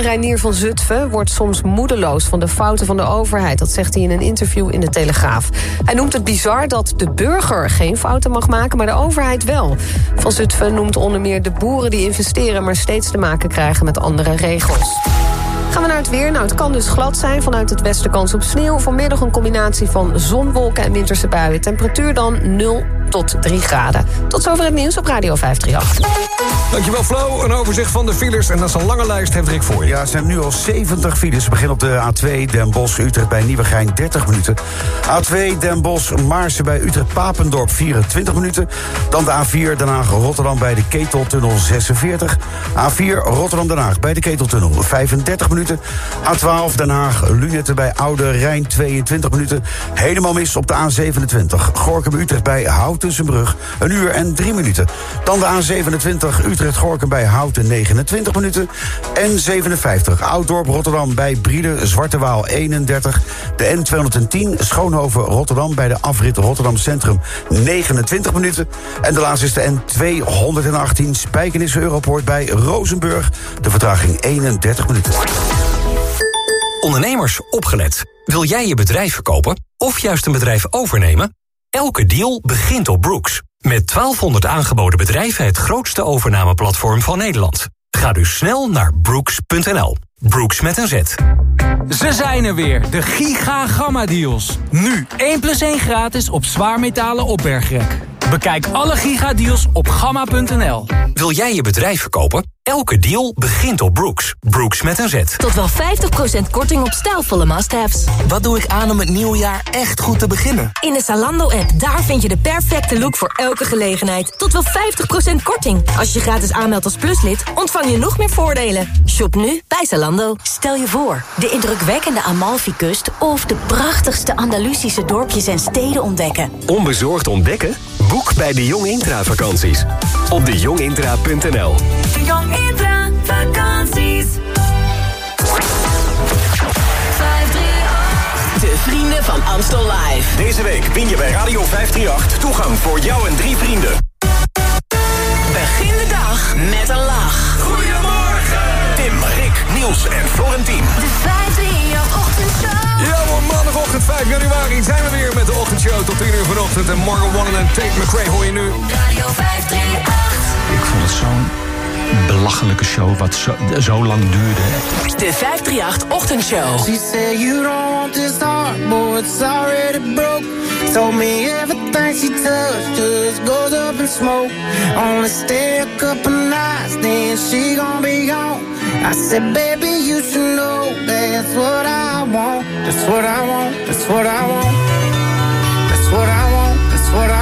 Reinier van Zutphen wordt soms moedeloos van de fouten van de overheid. Dat zegt hij in een interview in de Telegraaf. Hij noemt het bizar dat de burger geen fouten mag maken, maar de overheid wel. Van Zutphen noemt onder meer de boeren die investeren... maar steeds te maken krijgen met andere regels. Gaan we naar het weer. Nou, het kan dus glad zijn. Vanuit het westen kans op sneeuw. Vanmiddag een combinatie van zonwolken en winterse buien. Temperatuur dan 0 tot 3 graden. Tot zover het nieuws op Radio 538. Dankjewel Flo. Een overzicht van de files. En dat is een lange lijst, heeft Rick voor je. Ja, er zijn nu al 70 files. We beginnen op de A2 Den Bosch, Utrecht bij Nieuwegein 30 minuten. A2 Den Bosch, Maarsen bij Utrecht Papendorp 24 minuten. Dan de A4 Den Haag Rotterdam bij de Keteltunnel 46. A4 Rotterdam Den Haag bij de Keteltunnel 35 minuten. A12 Den Haag Lunetten bij Oude Rijn 22 minuten. Helemaal mis op de A27 Gorkum Utrecht bij Houtensenbrug. Een uur en 3 minuten. Dan de A27 Utrecht-Gorkum bij Houten 29 minuten. En 57 Ouddorp Rotterdam bij Briede Zwartewaal 31. De N210 Schoonhoven Rotterdam bij de afrit Rotterdam Centrum 29 minuten. En de laatste is de N218 Spijkenisse Europoort bij Rozenburg. De vertraging 31 minuten. Ondernemers, opgelet. Wil jij je bedrijf verkopen of juist een bedrijf overnemen? Elke deal begint op Brooks. Met 1200 aangeboden bedrijven het grootste overnameplatform van Nederland. Ga dus snel naar brooks.nl. Brooks met een Z. Ze zijn er weer, de Giga Gamma Deals. Nu 1 plus 1 gratis op zwaarmetalen opbergrek. Bekijk alle gigadeals op gamma.nl. Wil jij je bedrijf verkopen? Elke deal begint op Brooks. Brooks met een Z. Tot wel 50% korting op stijlvolle must-haves. Wat doe ik aan om het nieuwe jaar echt goed te beginnen? In de Zalando-app, daar vind je de perfecte look voor elke gelegenheid. Tot wel 50% korting. Als je gratis aanmeldt als pluslid, ontvang je nog meer voordelen. Shop nu bij Zalando. Stel je voor, de indrukwekkende Amalfi-kust... of de prachtigste Andalusische dorpjes en steden ontdekken. Onbezorgd ontdekken? Boek bij de Jong Intra vakanties. Op dejongintra.nl De Jong Intra vakanties. De vrienden van Amstel Live. Deze week win je bij Radio 538 toegang voor jou en drie vrienden. Begin de dag met een lach. Goedemorgen! Tim, Rick, Niels en Florentien. De 538-ochtendshow. Ja, hoor, maandagochtend 5 januari zijn we weer met de ochtendshow tot 10 uur vanochtend. En Morgan Wallen en Tate McRae hoor je nu. Radio 538. Ik vond het zo'n belachelijke show wat zo, zo lang duurde. De 538-ochtendshow. She said you don't want this heart, boy, it's already broke. Told me everything she touched just goes up in smoke. Only stay a couple nights, then she gon' be gone. I said, baby, you should know that's what I want. That's what I want. That's what I want. That's what I want. That's what I want.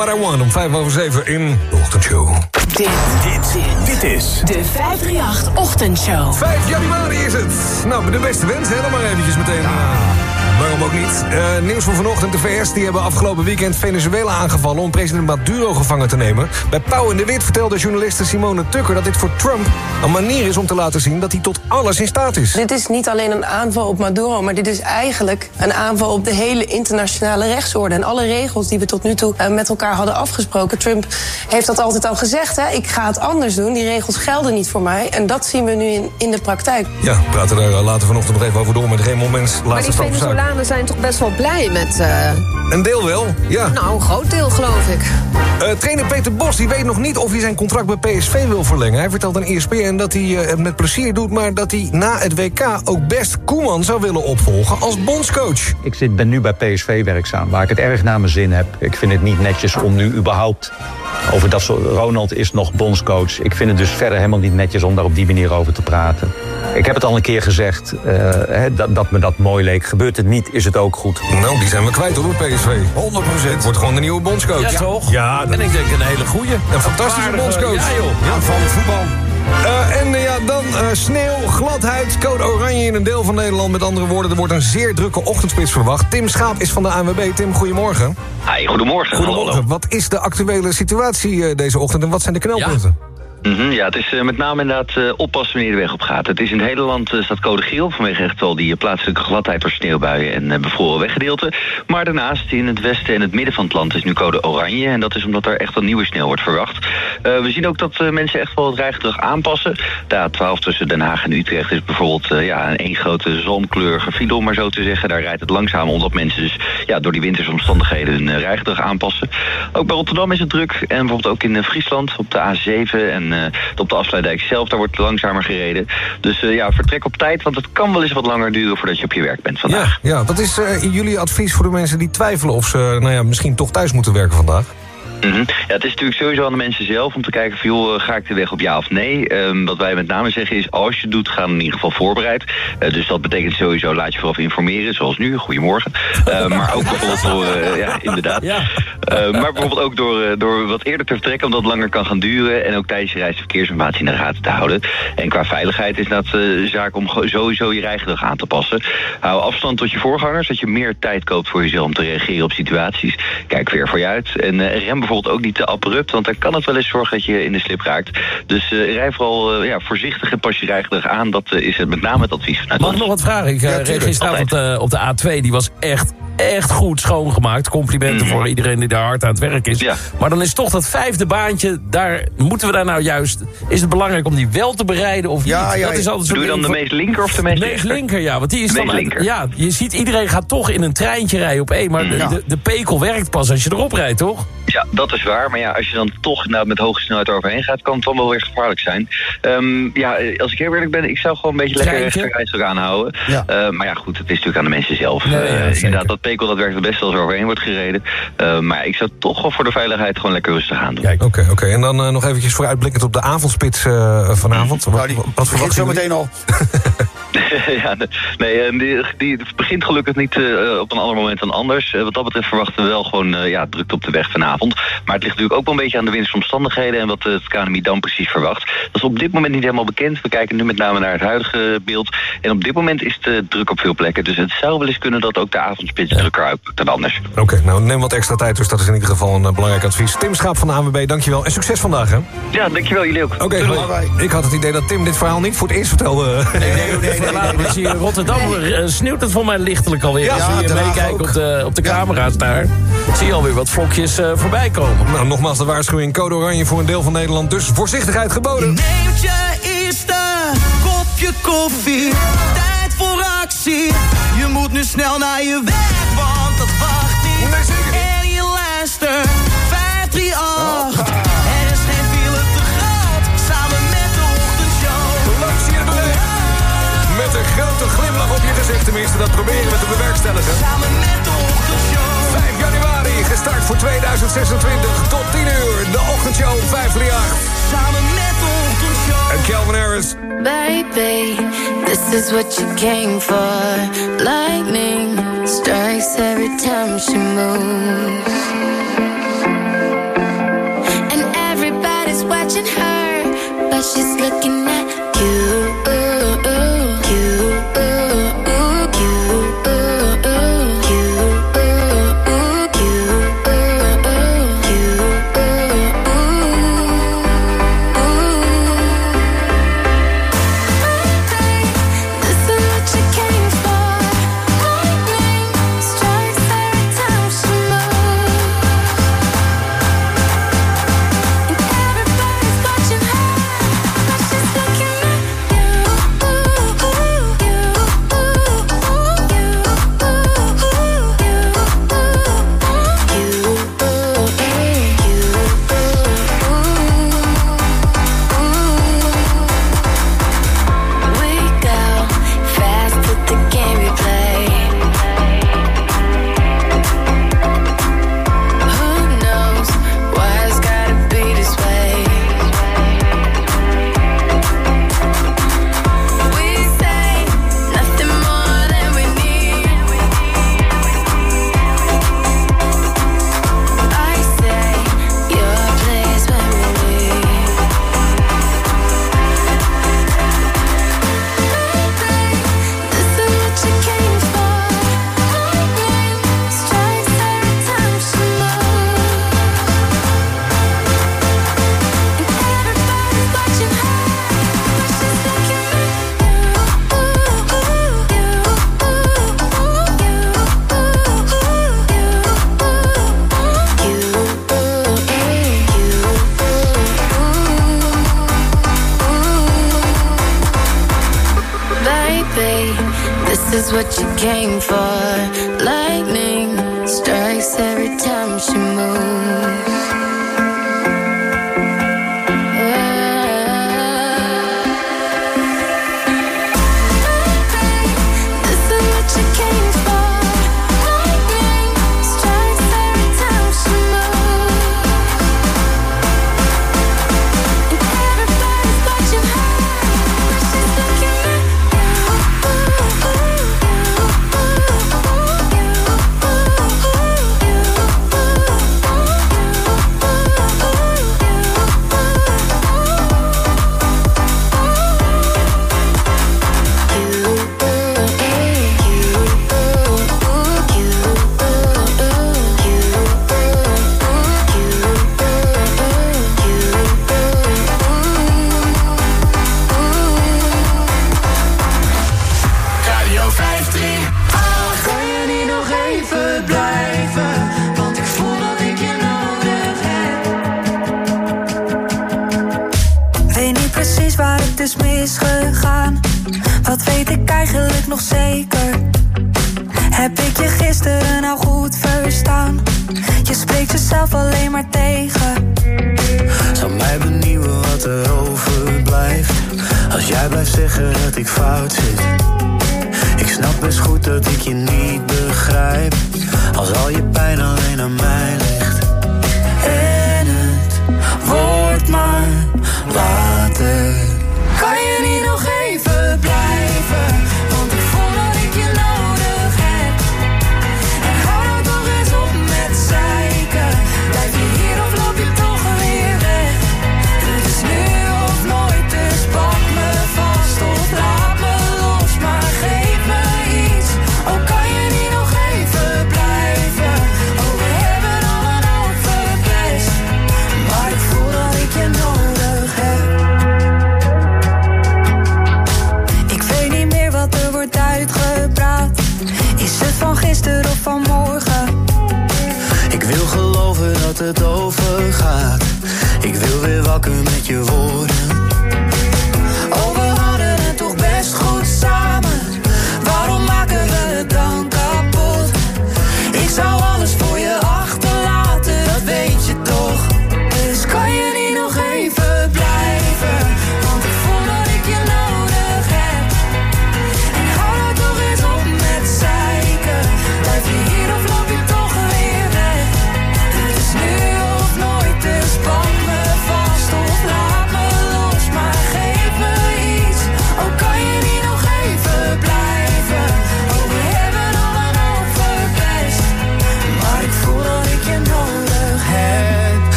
What I Want om 5 over 7 in de ochtendshow. Dit, dit, dit is de 538-ochtendshow. 5 januari is het. Nou, de beste wens, maar eventjes meteen. Waarom ook niet? Eh, nieuws van vanochtend. De VS die hebben afgelopen weekend Venezuela aangevallen... om president Maduro gevangen te nemen. Bij Pauw in de Wit vertelde journaliste Simone Tucker... dat dit voor Trump een manier is om te laten zien... dat hij tot alles in staat is. Dit is niet alleen een aanval op Maduro... maar dit is eigenlijk een aanval op de hele internationale rechtsorde... en alle regels die we tot nu toe eh, met elkaar hadden afgesproken. Trump heeft dat altijd al gezegd, hè? ik ga het anders doen. Die regels gelden niet voor mij. En dat zien we nu in, in de praktijk. Ja, we praten daar eh, later vanochtend nog even over door... met Raymond Mens, Maar die laatste stap Venezolanen zijn toch best wel blij met... eh, Een deel wel, ja. nou, een groot deel, geloof ik. Eh, trainer Peter Bos die weet nog niet of hij zijn contract bij PSV wil verlengen. Hij vertelt aan ESPN dat hij eh, het met plezier doet... maar dat hij na het WK ook best Koeman zou willen opvolgen als bondscoach. Ik zit, ben nu bij PSV werkzaam, waar ik het erg naar mijn zin heb. Ik vind het niet netjes om nu überhaupt over dat soort... Ronald is nog bondscoach. Ik vind het dus verder helemaal niet netjes om daar op die manier over te praten. Ik heb het al een keer gezegd, eh, hè, dat, dat me dat mooi leek. Gebeurt het niet, is het ook goed. Nou, die zijn we kwijt hoor, PSV. 100%. Wordt gewoon de nieuwe bondscoach. Ja, toch? Ja, En ik denk een hele goeie. Een fantastische bondscoach. Ja, joh. Aanvallend voetbal. Eh, en eh, ja, dan eh, sneeuw, gladheid, code oranje in een deel van Nederland. Met andere woorden, er wordt een zeer drukke ochtendspits verwacht. Tim Schaap is van de ANWB. Tim, goedemorgen. Hi, goedemorgen. Goedemorgen. Wat is de actuele situatie eh, deze ochtend en wat zijn de knelpunten? Mhm, ja, het is eh, met name inderdaad eh, oppassen wanneer de weg op gaat. Het is in het hele land eh, staat code geel... vanwege echt wel die plaatselijke gladheid door sneeuwbuien en bevroren weggedeelten. Maar daarnaast in het westen en het midden van het land is nu code oranje. En dat is omdat er echt wel nieuwe sneeuw wordt verwacht. We zien ook dat mensen echt wel het rijgedrag aanpassen. De A12 tussen Den Haag en Utrecht is bijvoorbeeld ja, een één grote zalmkleurige file... om maar zo te zeggen. Daar rijdt het langzaam omdat mensen dus ja, door die wintersomstandigheden... hun rijgedrag aanpassen. Ook bij Rotterdam is het druk. En bijvoorbeeld ook in Friesland op de A7 en eh, op de afsluitdijk zelf... daar wordt langzamer gereden. Dus eh, ja, vertrek op tijd, want het kan wel eens wat langer duren... voordat je op je werk bent vandaag. Ja, ja, wat is eh, jullie advies voor de mensen die twijfelen... of ze nou ja, misschien toch thuis moeten werken vandaag? Mhm. Ja, het is natuurlijk sowieso aan de mensen zelf om te kijken van joh, eh, ga ik de weg op ja of nee. Ehm, wat wij met name zeggen is, als je het doet, ga dan in ieder geval voorbereid. Eh, dus dat betekent sowieso, laat je vooraf informeren, zoals nu, goedemorgen. Eh, maar ook bijvoorbeeld door, ja, inderdaad. Maar bijvoorbeeld ook door, door wat eerder te vertrekken, omdat het langer kan gaan duren. En ook tijdens je reis de verkeersinformatie in de gaten te houden. En qua veiligheid is dat zaak om sowieso je rijgedrag aan te passen. Hou afstand tot je voorgangers, dat je meer tijd koopt voor jezelf om te reageren op situaties. Kijk weer voor je uit. En rem bijvoorbeeld ook niet te abrupt, want dan kan het wel eens zorgen dat je in de slip raakt. Dus eh, rij vooral eh, ja, voorzichtig en pas je rijgedrag aan. Dat eh, is het met name het advies vanuit Mag ik ons. nog wat vragen? Ik eh, reed gisteravond op de A2. Die was echt, echt goed schoongemaakt. Complimenten Mhm. voor iedereen die daar hard aan het werk is. Maar dan is toch dat vijfde baantje... Daar moeten we daar nou juist... Is het belangrijk om die wel te bereiden of Ja, niet? ja, dat is ja. altijd Doe je dan de meest linker of de meest meest rechter? linker, ja. Want die is De dan meest uit-. Ja, je ziet iedereen gaat toch in een treintje rijden op één. Maar de, Ja. de, de pekel werkt pas als je erop rijdt, toch? Ja, dat is waar. Maar ja, als je dan toch nou, met hoge snelheid overheen gaat, kan het dan wel weer gevaarlijk zijn. Ehm, ja, als ik heel eerlijk ben, ik zou gewoon een beetje lekker rechterrijstok aanhouden. Eh, maar ja, goed, het is natuurlijk aan de mensen zelf. Ja, ja, Eh, inderdaad, dat pekel dat werkt het best als er overheen wordt gereden. Eh, maar ik zou toch wel voor de veiligheid gewoon lekker rustig aan doen. Oké, oké. En dan nog eventjes vooruitblikkend op de avondspits eh, vanavond. Wat, wat verwacht zo meteen al. ja, nee, nee die, die begint gelukkig niet eh, op een ander moment dan anders. Eh, wat dat betreft verwachten we wel gewoon eh, ja, drukte op de weg vanavond. Maar het ligt natuurlijk ook wel een beetje aan de wintersomstandigheden... en wat het KNMI dan precies verwacht. Dat is op dit moment niet helemaal bekend. We kijken nu met name naar het huidige beeld. En op dit moment is het eh, druk op veel plekken. Dus het zou wel eens kunnen dat ook de avondspits drukker uitpakt dan anders. Oké, nou neem wat extra tijd, dus dat is in ieder geval een belangrijk advies. Tim Schaap van de ANWB, dankjewel. En succes vandaag, hè? Ja, dankjewel. Jullie ook. Oké, hoi. ik had het idee dat Tim dit verhaal niet voor het eerst vertelde. Nee, nee, Ik zie in Rotterdam eh, sneeuwt het voor mij lichtelijk alweer. Ja, Als meekijken ook. op de, op de camera's daar... zie je alweer wat vlokjes eh, voorbij komen. Nou, nogmaals de waarschuwing, code oranje voor een deel van Nederland. Dus voorzichtigheid geboden. Neemt je eerste kopje koffie. Tijd voor actie. Je moet nu snel naar je werk, want dat wacht niet. En je luistert 538. Met een grote glimlach op je gezicht, tenminste, dat proberen we te bewerkstelligen. Samen met de ochtendshow. 5 januari, gestart voor 2026 tot 10 uur. De ochtendshow 538. Samen met de show. En Calvin Harris. Baby, this is what you came for. Lightning strikes every time she moves. And everybody's watching her, but she's looking at you.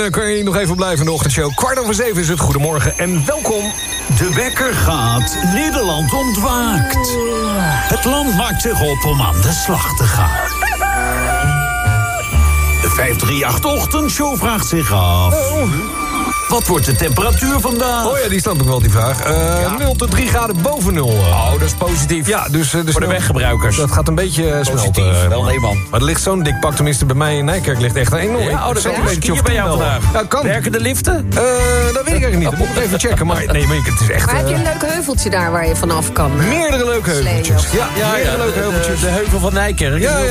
En eh, kan je hier nog even blijven in de ochtendshow. Kwart over zeven is het. Goedemorgen en welkom. De wekker gaat, Nederland ontwaakt. Het land maakt zich op om aan de slag te gaan. De 538-ochtendshow vraagt zich af... Wat wordt de temperatuur vandaag? Oh ja, die snap ik wel, die vraag. Eh 0 tot 3 graden boven nul. Oh, dat is positief. Ja, dus... eh, de Voor de weggebruikers. Dat gaat een beetje eh, Positief. smelten. Wel, nee, man. Maar er ligt zo'n dik pak, tenminste bij mij in Nijkerk ligt echt een enorm... Ja, oh, dat is een bij jou vandaag. Ja, kan. Werken de liften? Eh, dat weet ik eigenlijk niet. Dat moet ik even checken. Maar nee, maar het is echt... Maar heb je een leuk heuveltje daar waar je vanaf kan? Meerdere leuke heuveltjes. Ja, Ja, meerdere ja, leuke de, heuveltjes. de, de heuvel van Nijkerk. Ja, ja,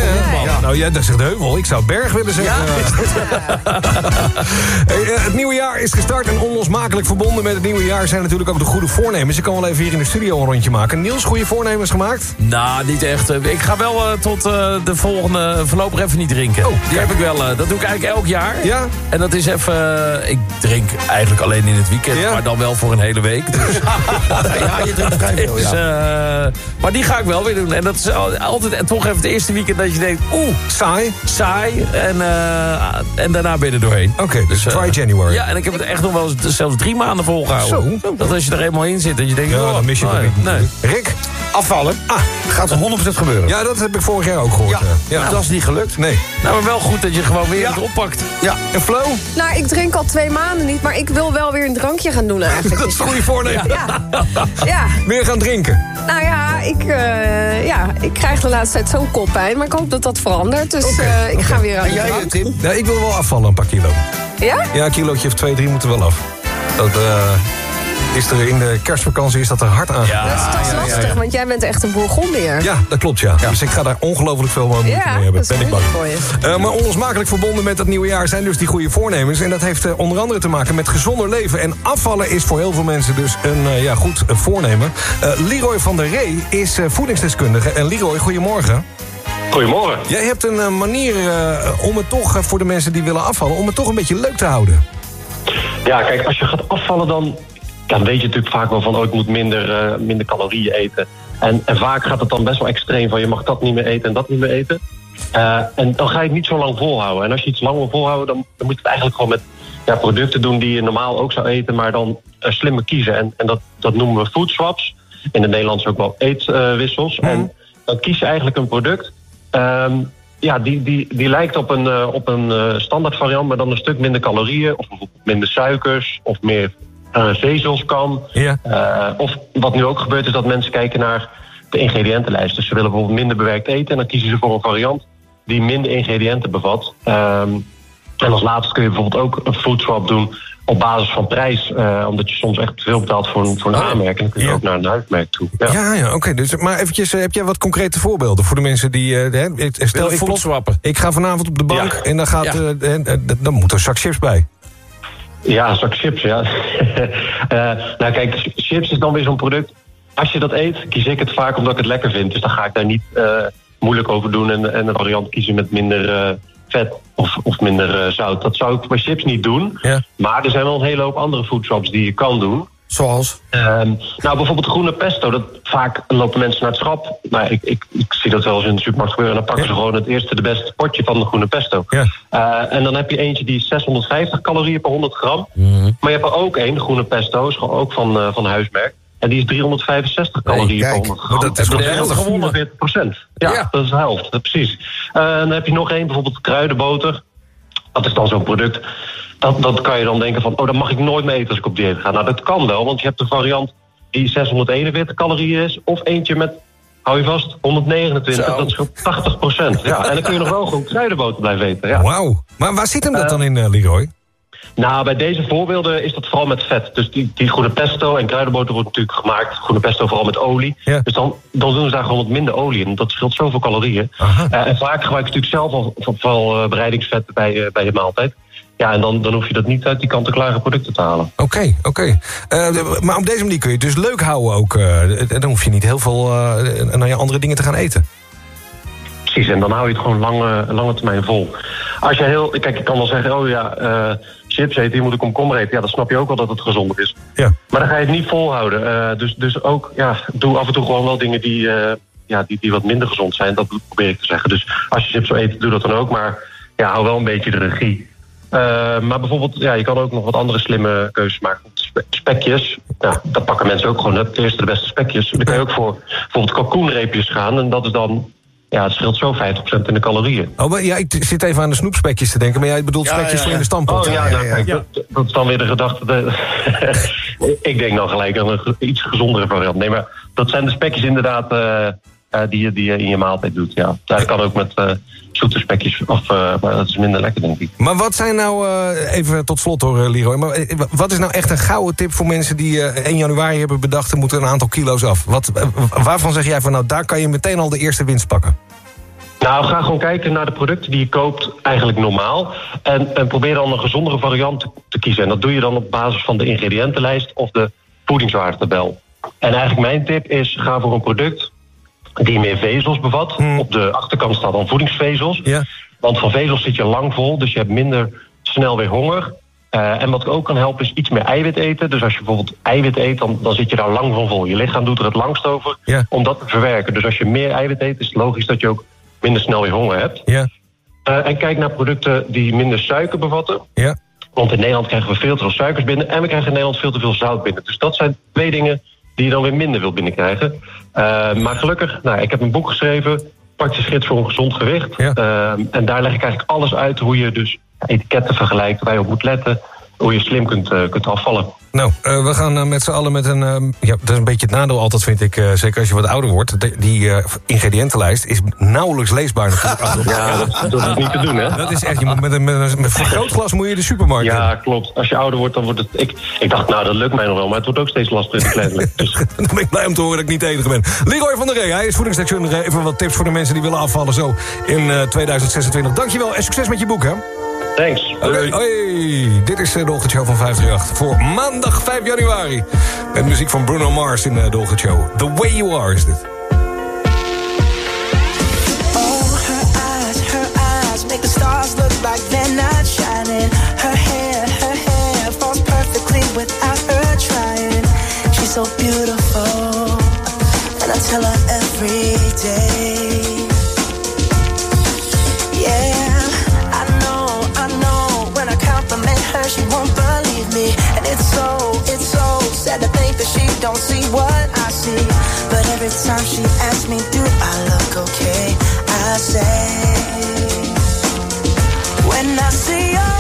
ja. Nou, jij dat zegt heuvel. Ik zou berg willen zeggen. Hey, eh, het nieuwe jaar is gestart en onlosmakelijk verbonden met het nieuwe jaar zijn natuurlijk ook de goede voornemens. Ik kan wel even hier in de studio een rondje maken. Niels, goede voornemens gemaakt? Nou, niet echt. Eh, Ik ga wel eh, tot eh, de volgende voorlopig even niet drinken. Die heb ik wel. dat doe ik eigenlijk elk jaar. Oh, Ja? En dat is even... ik drink eigenlijk alleen in het weekend, maar dan wel voor een hele week. Dus, Ja, je drinkt vrij veel, dus, ja. maar die ga ik wel weer doen. En dat is al- altijd en toch even het eerste weekend dat je denkt... Oeh, saai. Saai. En, en daarna ben je er doorheen. Oké, dus eh, try January. Ja, en ik heb het echt nog wel eens- zelfs drie maanden volgehouden. Zo. Dat als je er eenmaal in zit, dat je denkt... Ja, oh, dan mis je het nee, nee. Rick? Afvallen? Ah, Gaat 100% gebeuren. ja, dat heb ik vorig jaar ook gehoord. Ja, ja. dat is niet gelukt. Nee. Nou, maar wel goed dat je gewoon weer Ja. het oppakt. Ja. En Flo? Nou, ik drink al twee maanden niet, maar ik wil wel weer een drankje gaan doen eigenlijk. Dat is een goede voornemen. Ja. Ja, Meer gaan drinken. nou ja ik, eh, ja, ik krijg de laatste tijd zo'n koppijn, maar ik hoop dat dat verandert. Dus eh, ik ga weer aan En de jij, drank. Tim? Ja, ik wil wel afvallen, een paar kilo. Ja? Ja, een kilootje of twee, drie moeten wel af. Dat eh, is er in de kerstvakantie is dat er hard aan. Dat is, dat is lastig, want jij bent echt een Bourgondier. Ja, dat klopt, ja. Dus ik ga daar ongelooflijk veel moeite Ja, mee hebben. Ben ik bang. Eh, maar onlosmakelijk verbonden met dat nieuwe jaar zijn dus die goede voornemens. En dat heeft eh, onder andere te maken met gezonder leven. En afvallen is voor heel veel mensen dus een eh, ja, goed voornemen. Eh, Leroy van der Ree is eh, voedingsdeskundige. En Leroy, goedemorgen. Goedemorgen. Jij hebt een eh, manier eh, om het toch, eh, voor de mensen die willen afvallen... om het toch een beetje leuk te houden. Ja, kijk, als je gaat afvallen dan... Dan weet je natuurlijk vaak wel van... oh, ik moet minder, minder calorieën eten. En, en vaak gaat het dan best wel extreem van... je mag dat niet meer eten en dat niet meer eten. En dan ga je het niet zo lang volhouden. En als je iets lang wil volhouden... dan, dan moet je het eigenlijk gewoon met ja, producten doen... die je normaal ook zou eten, maar dan slimmer kiezen. En, en dat, dat noemen we food swaps. In het Nederlands ook wel eetwissels. En dan kies je eigenlijk een product... Ehm, ja, die, die, die lijkt op een, eh, op een eh, standaard variant, maar dan een stuk minder calorieën. Of bijvoorbeeld minder suikers, of meer eh, vezels kan. Ja. Of wat nu ook gebeurt, is dat mensen kijken naar de ingrediëntenlijst. Dus ze willen bijvoorbeeld minder bewerkt eten en dan kiezen ze voor een variant die minder ingrediënten bevat. Ehm, en als laatste kun je bijvoorbeeld ook een food swap doen op basis van prijs. eh, omdat je soms echt te veel betaalt voor een, voor een aanmerk. En dan kun je ook naar een huismerk toe. Ja. Ja, ja, oké. dus, maar eventjes, eh, heb jij wat concrete voorbeelden voor de mensen die... eh, hè, ik- stel, ik, voedswappen. ik ga vanavond op de bank Ja. en dan, gaat, Ja. eh, dan moet er een zak chips bij. Ja, een zak chips, ja. Eh, nou kijk, chips is dan weer zo'n product. Als je dat eet, kies ik het vaak omdat ik het lekker vind. Dus dan ga ik daar niet eh, moeilijk over doen en, en een variant kiezen met minder eh, vet of, of minder eh, zout. Dat zou ik bij chips niet doen. Ja. Maar er zijn wel een hele hoop andere foodshops die je kan doen. Zoals? Ehm, nou, bijvoorbeeld groene pesto. Dat, vaak lopen mensen naar het schap. Maar ik, ik, ik zie dat wel eens in de supermarkt gebeuren. En dan pakken ze gewoon het eerste, de beste potje van de groene pesto. Ja. Eh, en dan heb je eentje die is 650 calorieën per 100 gram. Mhm. Maar je hebt er ook één, de groene pesto, is gewoon ook van, eh, van huismerk. En die is 365 calorieën per kijk. 100 gram. Dat is gewonnen. 40 procent. Ja, Ja. dat is de helft. Precies. Eh, en dan heb je nog één, bijvoorbeeld kruidenboter. Dat is dan zo'n product. Dat, dat kan je dan denken van, oh, dat mag ik nooit meer eten als ik op dieet ga. Nou, dat kan wel, want je hebt een variant die 641 calorieën is. Of eentje met, hou je vast, 129. Zo. Dat is gewoon 80 procent. Ja, en dan kun je nog wel gewoon kruidenboter blijven eten. Ja. Wauw. Maar waar zit hem dat dan in, eh, Leroy? Nou, bij deze voorbeelden is dat vooral met vet. Dus die, die groene pesto en kruidenboter wordt natuurlijk gemaakt. Groene pesto vooral met olie. Ja. Dus dan, dan doen ze daar gewoon wat minder olie in. Dat scheelt zoveel calorieën. Eh, en vaak gebruik je natuurlijk zelf al vooral eh, bereidingsvetten bij, eh, bij je maaltijd. Ja, en dan, dan hoef je dat niet uit die kant-en-klare producten te halen. Oké, oké. De- maar op deze manier kun je het dus leuk houden ook. dan hoef je niet heel veel naar je andere dingen te gaan eten. Precies, en dan hou je het gewoon lange, lange termijn vol. Als je heel, kijk, ik kan wel zeggen, oh ja, eh, chips eten, je moet een komkommer eten. Ja, dan snap je ook wel dat het gezonder is. Ja. Maar dan ga je het niet volhouden. Eh, dus, dus ook, ja, doe af en toe gewoon wel dingen die, eh, ja, die, die wat minder gezond zijn. Dat probeer ik te zeggen. Dus als je chips wil eten, doe dat dan ook. Maar ja, hou wel een beetje de regie. Maar bijvoorbeeld, ja, je kan ook nog wat andere slimme keuzes maken. Spe- Spekjes, nou, dat pakken mensen ook gewoon. Het eerste de beste spekjes. Dan kan je ook voor bijvoorbeeld kalkoenreepjes gaan. En dat is dan, ja, het scheelt zo 50% in de calorieën. Oh, maar ja, ik zit even aan de snoepspekjes te denken... maar jij bedoelt Ja, spekjes ja, voor in de stampot. Oh ja, nou, kijk, Dat, dat is dan weer de gedachte. de- ik denk dan gelijk aan een iets gezondere variant. Nee, maar dat zijn de spekjes inderdaad eh, die, je, die je in je maaltijd doet. Ja. Dat kan ook met eh, zoete spekjes, of, eh, maar dat is minder lekker, denk ik. Maar wat zijn nou, eh, even tot slot hoor, eh, Leroy... maar eh, wat is nou echt een gouden tip voor mensen die eh 1 januari hebben bedacht... er moeten een aantal kilo's af? Wat, eh, waarvan zeg jij van, nou, daar kan je meteen al de eerste winst pakken? Nou, ga gewoon kijken naar de producten die je koopt eigenlijk normaal. En, en probeer dan een gezondere variant te, te kiezen. En dat doe je dan op basis van de ingrediëntenlijst of de voedingswaardetabel. En eigenlijk mijn tip is, ga voor een product die meer vezels bevat. Op de achterkant staat dan voedingsvezels. Want van vezels zit je lang vol, dus je hebt minder snel weer honger. Eh, en wat ook kan helpen is iets meer eiwit eten. Dus als je bijvoorbeeld eiwit eet, dan, dan zit je daar lang van vol. Je lichaam doet er het langst over om dat te verwerken. Dus als je meer eiwit eet, is het logisch dat je ook minder snel weer honger hebt. Ja. Eh, en kijk naar producten die minder suiker bevatten. Ja. Want in Nederland krijgen we veel te veel suikers binnen... en we krijgen in Nederland veel te veel zout binnen. Dus dat zijn twee dingen die je dan weer minder wil binnenkrijgen. Eh, maar gelukkig, nou, ik heb een boek geschreven... Praktische gids voor een gezond gewicht. Eh, en daar leg ik eigenlijk alles uit hoe je dus etiketten vergelijkt... waar je op moet letten, hoe je slim kunt, eh, kunt afvallen. Nou, eh, we gaan eh, met z'n allen met een... eh, ja, dat is een beetje het nadeel altijd, vind ik. zeker als je wat ouder wordt. De- die ingrediëntenlijst is nauwelijks leesbaar natuurlijk. Ja, dat, dat is niet te doen, hè? Dat is echt, je moet met een, met een met een vergrootglas moet je de supermarkt in. Ja, klopt. Als je ouder wordt, dan wordt het... Ik, ik dacht, nou, dat lukt mij nog wel, maar het wordt ook steeds lastiger kleine. Dus Dan ben ik blij om te horen dat ik niet de enige ben. Leroy van der Ree, hij is voedingsdeskundige. Even wat tips voor de mensen die willen afvallen zo in eh, 2026. Dankjewel en succes met je boek, hè? Thanks. Oké, hoi. Dit is eh, de ochtendshow van 538 voor maandag 5 januari. Met muziek van Bruno Mars in eh, de ochtendshow. The Way You Are is dit. Oh, her eyes, her eyes make the stars look like they're not shining. Her hair, her hair falls perfectly without her trying. She's so beautiful, and I tell her every day. Don't see what I see. But every time she asks me, do I look okay? I say, when I see your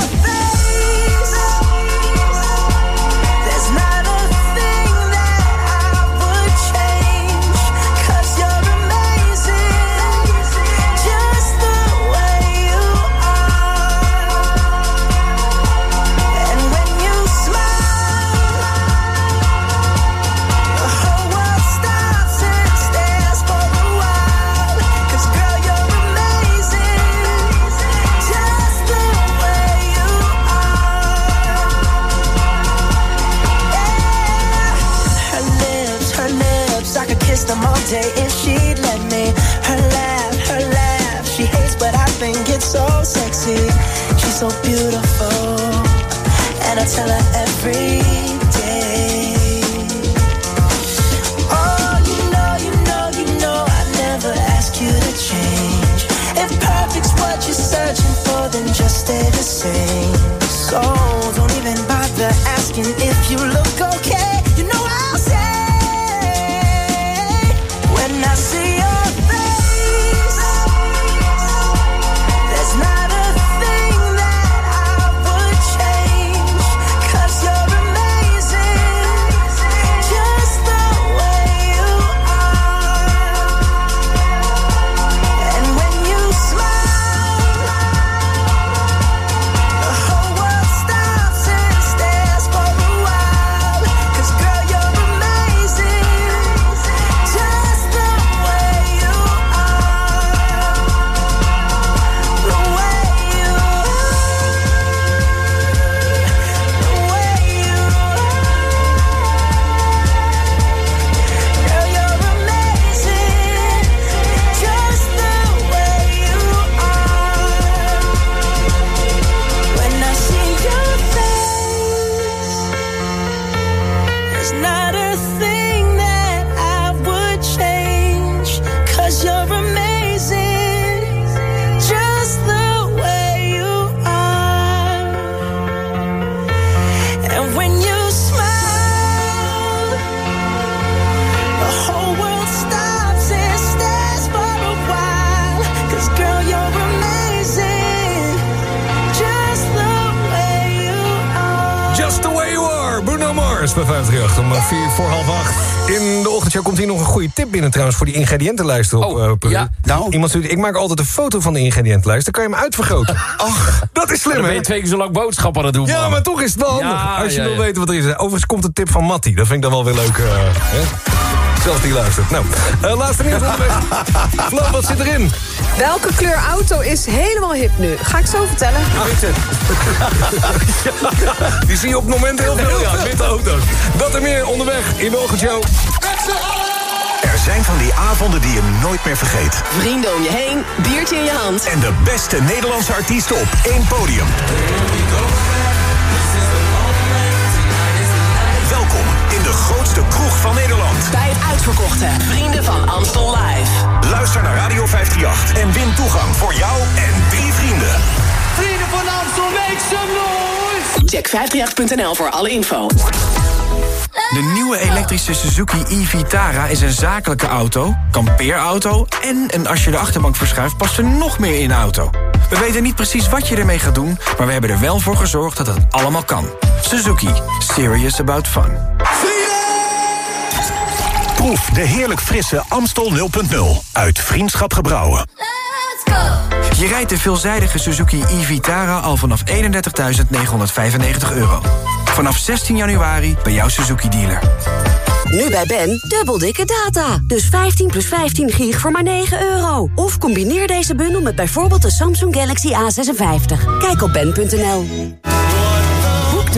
Bij 538 om 4 voor half 8. In de ochtendshow komt hier nog een goede tip binnen trouwens... voor die ingrediëntenlijst op Oh, eh, ja. Nou? Iemand stuurt, ik maak altijd een foto van de ingrediëntenlijst... dan kan je hem uitvergroten. Ach, dat is slim, Dan ben hè? je twee keer zo lang boodschap aan het doen. Ja, man. maar toch is het wel handig. Ja, als je ja, wil weten wat er is. Overigens komt een tip van Matty. Dat vind ik dan wel weer leuk. eh, hè? Zelfs die luistert. Nou, eh, laatste nieuws onderweg. Flo, wat zit erin? Welke kleur auto is helemaal hip nu? Ga ik zo vertellen. Die zie je op het moment heel veel. Ja, witte auto's. Dat en meer onderweg in de. Er zijn van die avonden die je nooit meer vergeet. Vrienden om je heen, biertje in je hand. En de beste Nederlandse artiesten op één podium. In de grootste kroeg van Nederland. Bij het uitverkochte Vrienden van Amstel Live. Luister naar Radio 538 en win toegang voor jou en drie vrienden. Vrienden van Amstel, make some noise! Check 538.nl voor alle info. De nieuwe elektrische Suzuki e-Vitara is een zakelijke auto, kampeerauto... en een als je de achterbank verschuift past er nog meer in de auto. We weten niet precies wat je ermee gaat doen... maar we hebben er wel voor gezorgd dat het allemaal kan. Suzuki. Serious about fun. Proef de heerlijk frisse Amstel 0.0 uit Vriendschap Gebrouwen. Je rijdt de veelzijdige Suzuki e-Vitara al vanaf 31.995 euro. Vanaf 16 januari bij jouw Suzuki-dealer. Nu bij Ben, dubbel dikke data. Dus 15 plus 15 gig voor maar 9 euro. Of combineer deze bundel met bijvoorbeeld de Samsung Galaxy A56. Kijk op ben.nl.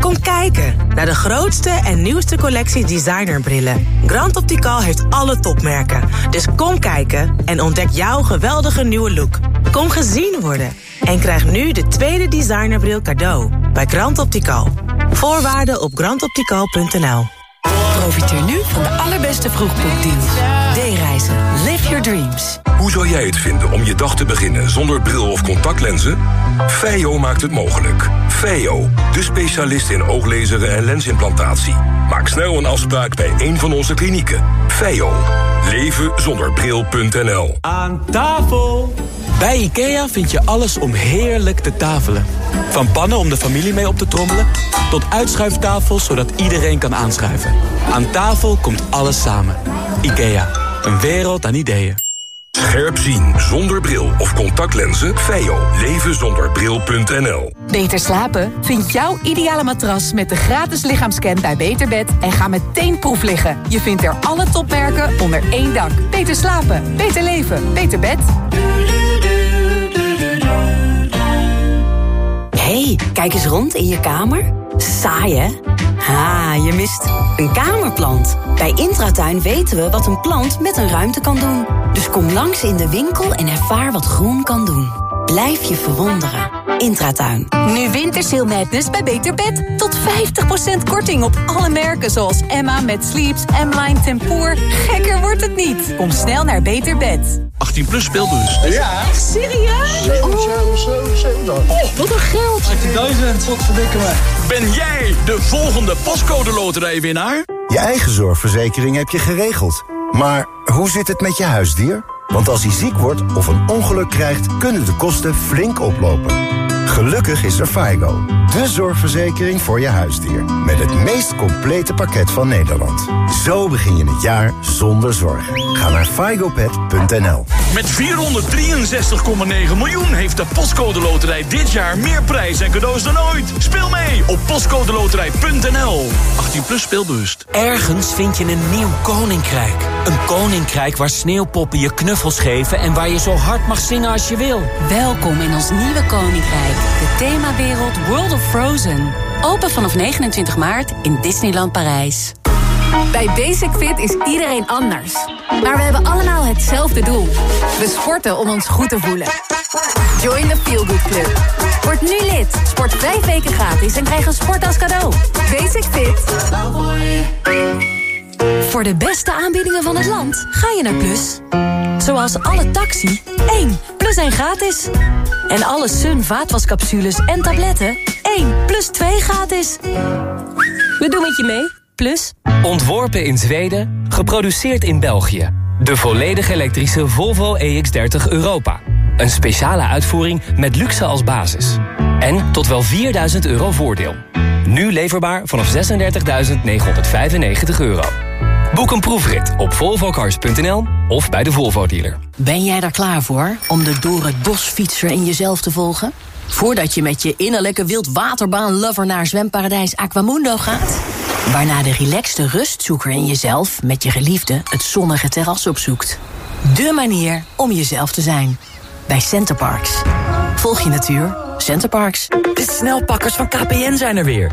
Kom kijken naar de grootste en nieuwste collectie designerbrillen. Grand Optical heeft alle topmerken. Dus kom kijken en ontdek jouw geweldige nieuwe look. Kom gezien worden en krijg nu de tweede designerbril cadeau bij Grand Optical. Voorwaarden op grandoptical.nl. Profiteer nu van de allerbeste vroegboekdeals. D-reizen. Live your dreams. Hoe zou jij het vinden om je dag te beginnen zonder bril of contactlenzen? Feio maakt het mogelijk. Feio, de specialist in ooglezeren en lensimplantatie. Maak snel een afspraak bij een van onze klinieken. Feio. Leven zonder bril.nl. Aan tafel! Bij IKEA vind je alles om heerlijk te tafelen. Van pannen om de familie mee op te trommelen... tot uitschuiftafels zodat iedereen kan aanschuiven. Aan tafel komt alles samen. IKEA, een wereld aan ideeën. Scherp zien zonder bril of contactlenzen? Feio. Leven zonder bril.nl. Beter slapen? Vind jouw ideale matras met de gratis lichaamscan bij Beterbed en ga meteen proef liggen. Je vindt er alle topmerken onder één dak. Beter slapen, beter leven, beter bed. hey, kijk eens rond in je kamer. Saai, hè? Ha, je mist een kamerplant. Bij Intratuin weten we wat een plant met een ruimte kan doen. Dus kom langs in de winkel en ervaar wat groen kan doen. Blijf je verwonderen. Intratuin. Nu Wintersail Madness bij Beter Bed. Tot 50% korting op alle merken zoals Emma met Sleeps, M-Line Tempoor. Gekker wordt het niet. Kom snel naar Beter Bed. 18 plus speelbus. Ja. Echt serieus? Oh, wat een geld. 18.000, wat verdikken me. Ben jij de volgende postcode loterijwinnaar? Je eigen zorgverzekering heb je geregeld. Maar hoe zit het met je huisdier? Want als hij ziek wordt of een ongeluk krijgt, kunnen de kosten flink oplopen. Gelukkig is er FIGO, de zorgverzekering voor je huisdier. Met het meest complete pakket van Nederland. Zo begin je het jaar zonder zorgen. Ga naar figopet.nl Met 463,9 miljoen heeft de Postcode Loterij dit jaar meer prijs en cadeaus dan ooit. Speel mee op postcodeloterij.nl. 18 plus speelbewust. Ergens vind je een nieuw koninkrijk. Een koninkrijk waar sneeuwpoppen je knuffels geven... en waar je zo hard mag zingen als je wil. Welkom in ons nieuwe koninkrijk. De themawereld World of Frozen. Open vanaf 29 maart in Disneyland Parijs. Bij Basic Fit is iedereen anders. Maar we hebben allemaal hetzelfde doel. We sporten om ons goed te voelen. Join the Feel Good Club. Word nu lid. Sport vijf weken gratis en krijg een sport als cadeau. Basic Fit. Voor de beste aanbiedingen van het land ga je naar Plus. Zoals alle taxi, 1 plus 1 gratis. En alle Sun vaatwascapsules en tabletten, 1 plus 2 gratis. We doen met je mee. Plus... Ontworpen in Zweden, geproduceerd in België. De volledig elektrische Volvo EX30 Europa. Een speciale uitvoering met luxe als basis. En tot wel 4000 euro voordeel. Nu leverbaar vanaf 36.995 euro. Boek een proefrit op volvocars.nl of bij de Volvo dealer. Ben jij er klaar voor om de door het bos fietser in jezelf te volgen? Voordat je met je innerlijke wildwaterbaan-lover naar zwemparadijs Aquamundo gaat? Waarna de relaxte rustzoeker in jezelf met je geliefde het zonnige terras opzoekt. De manier om jezelf te zijn. Bij Centerparks. Volg je natuur. Centerparks. De snelpakkers van KPN zijn er weer.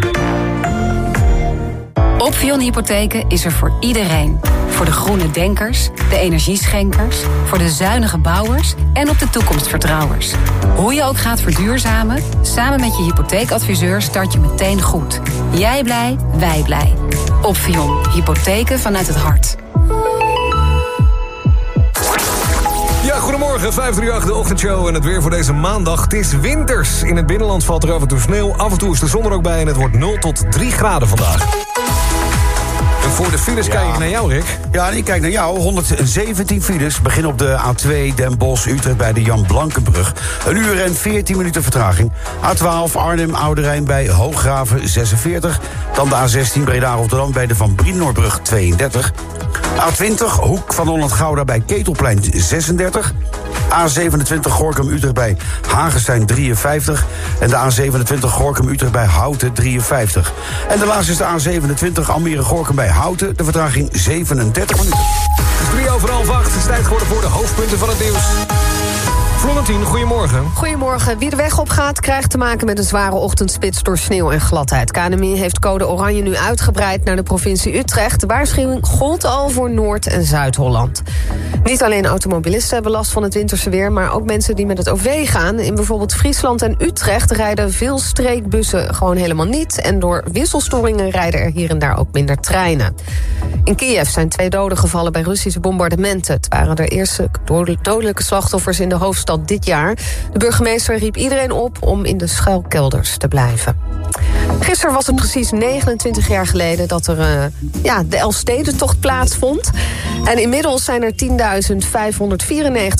Opvion Hypotheken is er voor iedereen. Voor de groene denkers, de energieschenkers, voor de zuinige bouwers en op de toekomstvertrouwers. Hoe je ook gaat verduurzamen, samen met je hypotheekadviseur start je meteen goed. Jij blij, wij blij. Opvion Hypotheken vanuit het hart. Ja, goedemorgen, 538, de ochtendshow en het weer voor deze maandag. Het is winters. In het binnenland valt er af en toe sneeuw. Af en toe is de zon er ook bij en het wordt 0 tot 3 graden vandaag. Voor de files kijk ik naar jou, Rick. Ja, en ik kijk naar jou. 117 files. Begin op de A2 Den Bosch, Utrecht bij de Jan Blankenbrug. Een uur en 14 minuten vertraging. A12 Arnhem, Oude Rijn bij Hooggraven 46. Dan de A16 Breda Rotterdam bij de Van Brienoorbrug 32. A20 Hoek van Holland-Gouda bij Ketelplein 36. A27 Gorkum-Utrecht bij Hagenstein 53. En de A27 Gorkum-Utrecht bij Houten 53. En de laatste is de A27 Almere-Gorkum bij Houten. De vertraging 37 minuten. Het drie over half acht. Het is tijd geworden voor de hoofdpunten van het nieuws. Florentien, goedemorgen. Goedemorgen. Wie de weg op gaat, krijgt te maken met een zware ochtendspits door sneeuw en gladheid. KNMI heeft code oranje nu uitgebreid naar de provincie Utrecht. De waarschuwing gold al voor Noord- en Zuid-Holland. Niet alleen automobilisten hebben last van het winterse weer... maar ook mensen die met het OV gaan. In bijvoorbeeld Friesland en Utrecht rijden veel streekbussen gewoon helemaal niet. En door wisselstoringen rijden er hier en daar ook minder treinen. In Kiev zijn twee doden gevallen bij Russische bombardementen. Het waren de eerste dodelijke slachtoffers in de hoofdstad dit jaar. De burgemeester riep iedereen op om in de schuilkelders te blijven. Gisteren was het precies 29 jaar geleden dat er uh, ja, de Elfstedentocht plaatsvond. En inmiddels zijn er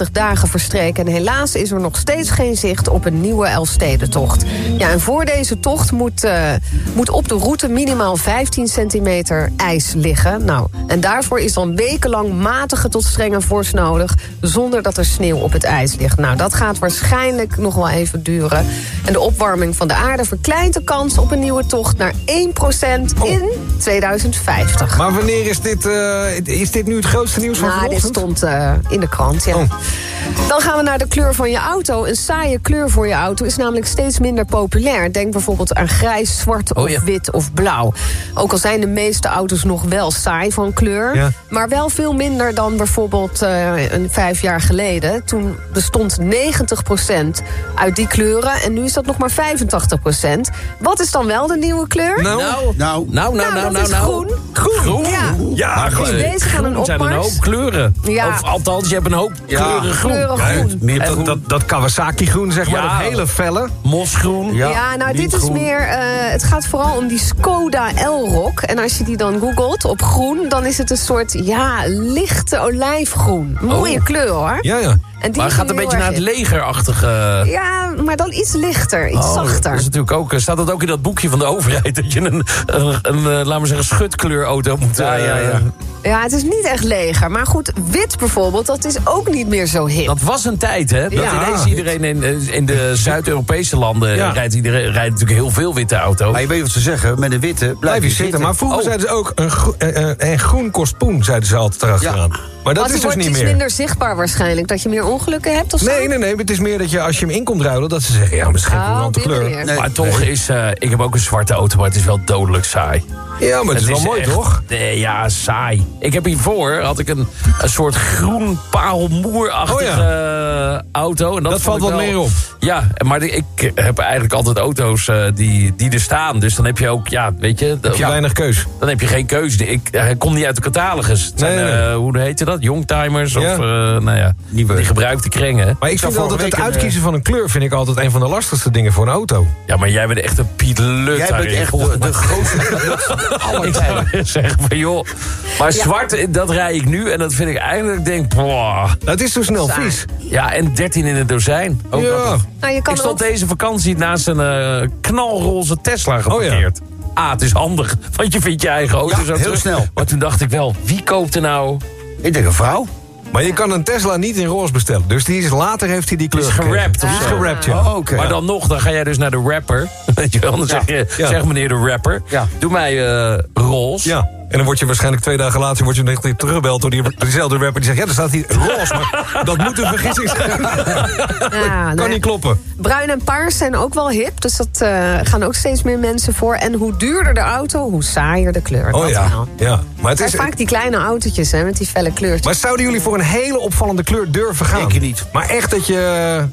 10.594 dagen verstreken. En helaas is er nog steeds geen zicht op een nieuwe Elfstedentocht. Ja, en voor deze tocht moet, uh, moet op de route minimaal 15 centimeter ijs liggen. Nou, en daarvoor is dan wekenlang matige tot strenge vorst nodig... zonder dat er sneeuw op het ijs ligt. Nou, dat gaat waarschijnlijk nog wel even duren. En de opwarming van de aarde verkleint de kans op een nieuwe tocht naar 1% in 2050. Maar wanneer is dit, uh, is dit nu het grootste nieuws van nou, vanochtend? dit stond uh, in de krant, ja. Oh. Dan gaan we naar de kleur van je auto. Een saaie kleur voor je auto is namelijk steeds minder populair. Denk bijvoorbeeld aan grijs, zwart of Oh, ja. wit of blauw. Ook al zijn de meeste auto's nog wel saai van kleur... Ja. maar wel veel minder dan bijvoorbeeld uh, een vijf jaar geleden. Toen bestond 90% uit die kleuren en nu is dat nog maar 85%. Wat is dan wel de nieuwe kleur? Nou, Nou, nou, nou, nou, dat nou, is nou. groen. Groen? Ja. Ja, groen. eh, Deze gaan een groen zijn een hoop kleuren. Ja. Of althans, je hebt een hoop Ja. kleuren groen. Kleuren groen. meer dat, dat, dat Kawasaki groen, zeg maar. Ja. Dat hele felle. Mosgroen. Ja, nou, dit is groen. meer. eh, het gaat vooral om die Skoda L-Rock. En als je die dan googelt op groen, dan is het een soort ja, lichte olijfgroen. Mooie Oh. kleur hoor. Ja, ja. En die Maar het gaat een beetje naar het in. legerachtige... Ja, maar dan iets lichter, iets Oh, zachter. Dat is natuurlijk ook, eh, staat dat ook in dat boekje van de overheid... dat je een, een, een, eh, laten we zeggen, schutkleurauto moet... Ja, ja, eh, ja. Ja, het is niet echt leger. Maar goed, wit bijvoorbeeld, dat is ook niet meer zo hip. Dat was een tijd, hè? Dat Ja. ineens iedereen in, eh, in de Zuid-Europese landen Ja. rijdt, iedereen, rijdt natuurlijk heel veel witte auto's. Maar je weet wat ze zeggen, met een witte blijf, Blijf je zitten. Maar vroeger Oh. zeiden ze ook, een, gro- eh, eh, en groen kost poen, zeiden ze altijd erachteraan. Maar dat is het dus niet meer. minder zichtbaar waarschijnlijk. Dat je meer ongelukken hebt of zo? Nee, nee, nee. Het is meer dat je als je hem in komt ruilen... dat ze zeggen, ja, misschien Oh, een andere kleur. Maar toch is... eh, ik heb ook een zwarte auto, maar het is wel dodelijk saai. Ja, maar het is wel mooi, echt- toch? Nee, ja, saai. Ik heb hiervoor had ik een, een soort groen paalmoerachtige eh, auto. En dat, valt ik wat wel- meer op. Ja, maar ik heb eigenlijk altijd auto's eh, die, die er staan. Dus dan heb je ook, ja, weet je... Heb je weinig keus. Dan heb je geen keuze. Ik, hij komt niet uit de catalogus. Het zijn, Nee, nee, nee. eh, hoe heet je dat? Youngtimers of, eh, nou ja, die gebruikte krengen. Maar ik vind altijd het uitkiezen van een kleur... vind ik altijd een van de lastigste dingen voor een auto. Ja, maar jij bent echt een Piet Lut Jij bent echt de, de grootste aller Ik tijden. zou zeggen van joh. Maar zwart, dat rij ik nu en dat vind ik eigenlijk, ik denk, boah. Het is zo snel Saai. vies. Ja, en 13 in het dozijn. Ook Ja. dat. Nou, je kan ik stond ook- deze vakantie naast een eh, knalroze Tesla Oh, geparkeerd. Ah, het is handig, want je vindt je eigen auto Ja, zo heel terug. snel. Maar toen dacht ik wel, wie koopt er nou... Ik denk een vrouw. Maar je kan een Tesla niet in roze bestellen. Dus die is, later heeft hij die kleur is gerapt of Die is zo. gerapt, ja. Oh, oké. Maar dan nog, dan ga jij dus naar de rapper. Weet je wel, dan zeg je, Ja. zeg meneer de rapper, Ja. doe mij eh roze. Ja, en dan word je waarschijnlijk twee dagen later word je nog weer teruggebeld door die, diezelfde rapper. Die zegt, ja, er staat hier roze, maar dat moet een vergissing zijn. Ja, kan nou ja. niet kloppen. Bruin en paars zijn ook wel hip. Dus dat eh, gaan ook steeds meer mensen voor. En hoe duurder de auto, hoe saaier de kleur. Oh dat ja, wel. ja. Maar, het is, zijn vaak die kleine autootjes hè, met die felle kleurtjes. maar zouden jullie voor een hele opvallende kleur durven gaan? Ik niet. Maar echt dat je...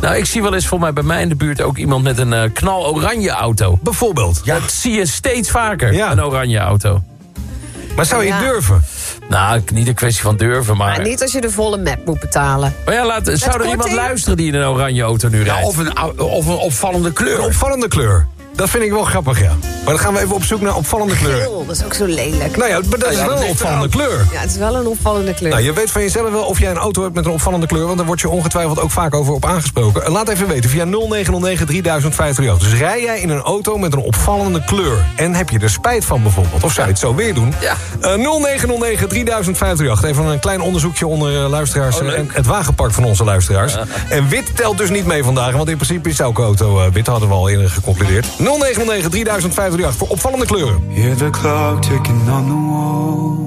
Nou, ik zie wel eens voor mij bij mij in de buurt ook iemand met een eh, knaloranje auto. Bijvoorbeeld. Ja. Dat zie je steeds vaker, Ja. een oranje auto. Maar zou je Ja. durven? Nou, niet een kwestie van durven, maar... Maar niet als je de volle map moet betalen. Maar ja, laat, zou er korting? iemand luisteren die in een oranje auto nu rijdt? Ja, of, een, of een opvallende kleur. Een opvallende kleur. Dat vind ik wel grappig, ja. Maar dan gaan we even op zoek naar opvallende kleuren. Geel, dat is ook zo lelijk. Nou ja, maar dat is Ja, wel dat een opvallende kleur. Ja, het is wel een opvallende kleur. Nou, je weet van jezelf wel of jij een auto hebt met een opvallende kleur... want daar word je ongetwijfeld ook vaak over op aangesproken. Eh, Laat even weten via 0909 3058. Dus rij jij in een auto met een opvallende kleur... en heb je er spijt van bijvoorbeeld, of zou je het zo weer doen? Ja. Eh, 0909 3058. Even een klein onderzoekje onder eh, luisteraars... Oh, en het wagenpark van onze luisteraars. En wit telt dus niet mee vandaag... want in principe is elke auto eh, wit, hadden we al eerder geconcludeerd. 0909 3058 voor opvallende kleuren. Hear the clock ticking on the wall.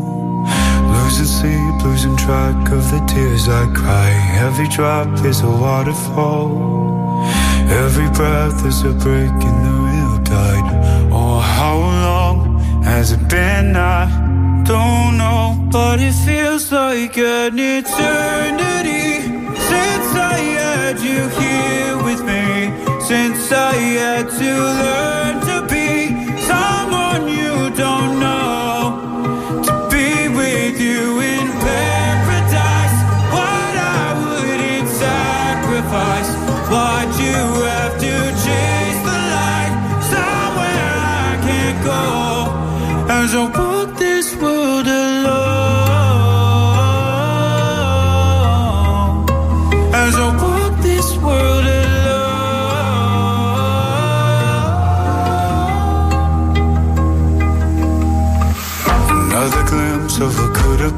Losing sleep, losing track of the tears I cry. Every drop is a waterfall. Every breath is a break in the real tide. Oh, how long has it been? I don't know, but it feels like an eternity since I had you here with me. Since I had to learn to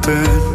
what